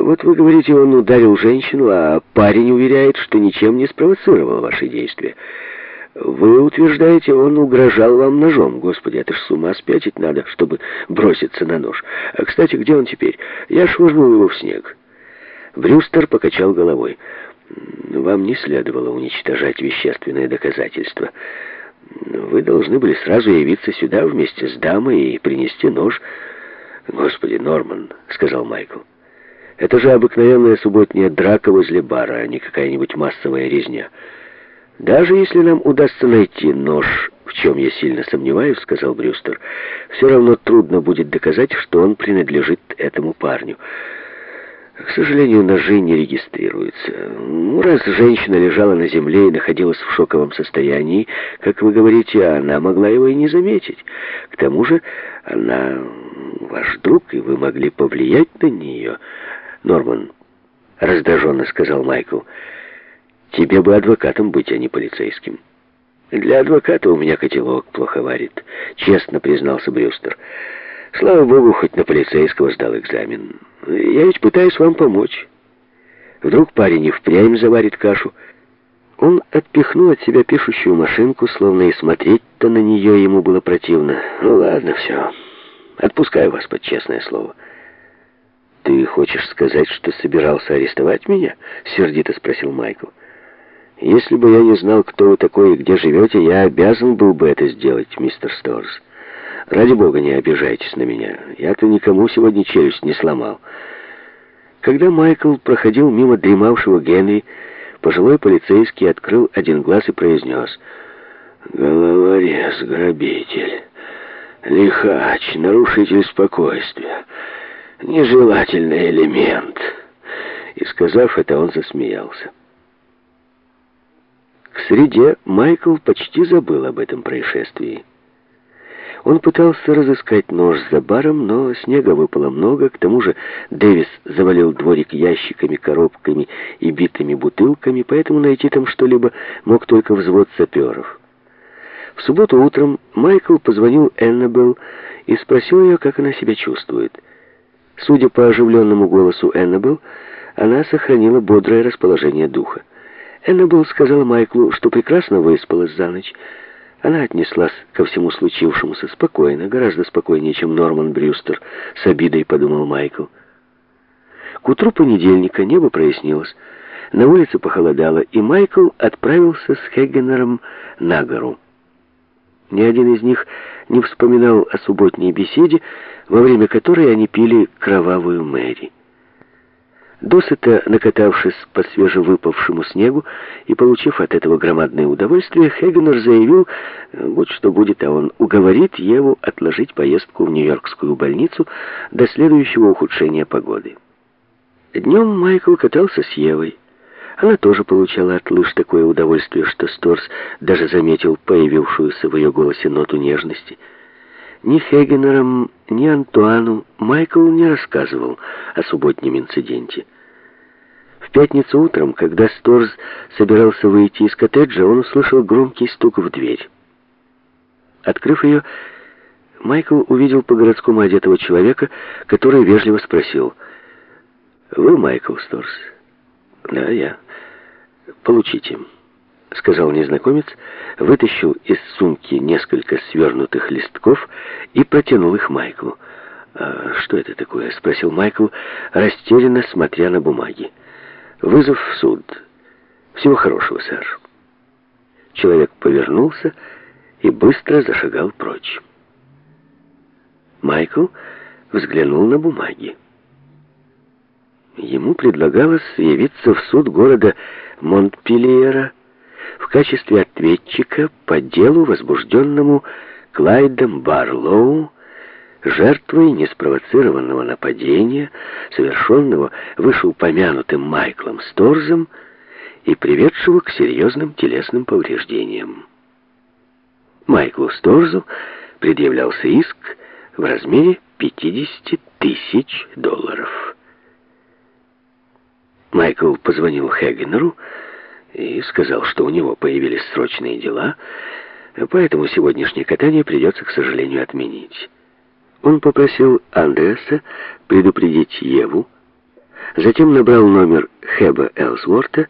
Вот вы говорите, он ударил женщину, а парень уверяет, что ничем не спровоцировал ваши действия. Вы утверждаете, он угрожал вам ножом. Господи, это ж с ума спятить надо, чтобы броситься на нож. А, кстати, где он теперь? Я швырнул его в снег. Брюстер покачал головой. Вам не следовало уничтожать вещественные доказательства. Вы должны были сразу явиться сюда вместе с дамой и принести нож. Господи, Норман, сказал Майкл. Это же обыкновенная субботняя драка возле бара, а не какая-нибудь массовая резня. «Даже если нам удастся найти нож, в чем я сильно сомневаюсь, — сказал Брюстер, — все равно трудно будет доказать, что он принадлежит этому парню. К сожалению, ножи не регистрируются. Ну, раз женщина лежала на земле и находилась в шоковом состоянии, как вы говорите, она могла его и не заметить. К тому же она ваш друг, и вы могли повлиять на нее. Норман, раздраженно сказал Майкл, — Тебе бы адвокатом быть, а не полицейским. Для адвоката у меня котелок плохо варит, честно признался Брюстер. Слава богу, хоть на полицейского сдал экзамен. Я ведь пытаюсь вам помочь. Вдруг парень и впрямь заварит кашу. Он отпихнул от себя пишущую машинку, словно и смотреть-то на нее ему было противно. Ну ладно, все. Отпускаю вас под честное слово. «Ты хочешь сказать, что собирался арестовать меня?» — сердито спросил Майкл. Если бы я не знал, кто вы такой и где живете, я обязан был бы это сделать, мистер Сторс. Ради бога, не обижайтесь на меня. Я-то никому сегодня челюсть не сломал. Когда Майкл проходил мимо дремавшего Генри, пожилой полицейский открыл один глаз и произнес «Головорез, грабитель, лихач, нарушитель спокойствия, нежелательный элемент». И сказав это, он засмеялся. К среде Майкл почти забыл об этом происшествии. Он пытался разыскать нож за баром, но снега выпало много, к тому же Дэвис завалил дворик ящиками, коробками и битыми бутылками, поэтому найти там что-либо мог только взвод саперов. В субботу утром Майкл позвонил Эннабелл и спросил ее, как она себя чувствует. Судя по оживленному голосу Эннабелл, она сохранила бодрое расположение духа. Эннабелл сказала Майклу, что прекрасно выспалась за ночь. Она отнеслась ко всему случившемуся спокойно, гораздо спокойнее, чем Норман Брюстер, с обидой подумал Майкл. К утру понедельника небо прояснилось, на улице похолодало, и Майкл отправился с Хеггенером на гору. Ни один из них не вспоминал о субботней беседе, во время которой они пили кровавую Мэри. Досыта накатавшись по свежевыпавшему снегу и получив от этого громадное удовольствие, Хегенер заявил, будь что будет, а он уговорит Еву отложить поездку в Нью-Йоркскую больницу до следующего ухудшения погоды. Днем Майкл катался с Евой. Она тоже получала от лыж такое удовольствие, что Сторс даже заметил появившуюся в ее голосе ноту нежности — ни Хегенерам, ни Антуану Майкл не рассказывал о субботнем инциденте. В пятницу утром, когда Сторз собирался выйти из коттеджа, он услышал громкий стук в дверь. Открыв ее, Майкл увидел по-городскому одетого человека, который вежливо спросил, «Вы Майкл Сторз?» «Да, я. Получите». — сказал незнакомец, вытащил из сумки несколько свернутых листков и протянул их Майклу. «А что это такое?» — спросил Майкл, растерянно смотря на бумаги. «Вызов в суд. Всего хорошего, сэр». Человек повернулся и быстро зашагал прочь. Майкл взглянул на бумаги. Ему предлагалось явиться в суд города Монтпельера, в качестве ответчика по делу, возбужденному Клайдом Барлоу, жертвой неспровоцированного нападения, совершенного вышеупомянутым Майклом Сторзом и приведшего к серьезным телесным повреждениям. Майклу Сторзу предъявлялся иск в размере 50 тысяч долларов. Майкл позвонил Хегенеру, и сказал, что у него появились срочные дела, поэтому сегодняшнее катание придется, к сожалению, отменить. Он попросил Андреаса предупредить Еву, Затем набрал номер Хэба Элсворта,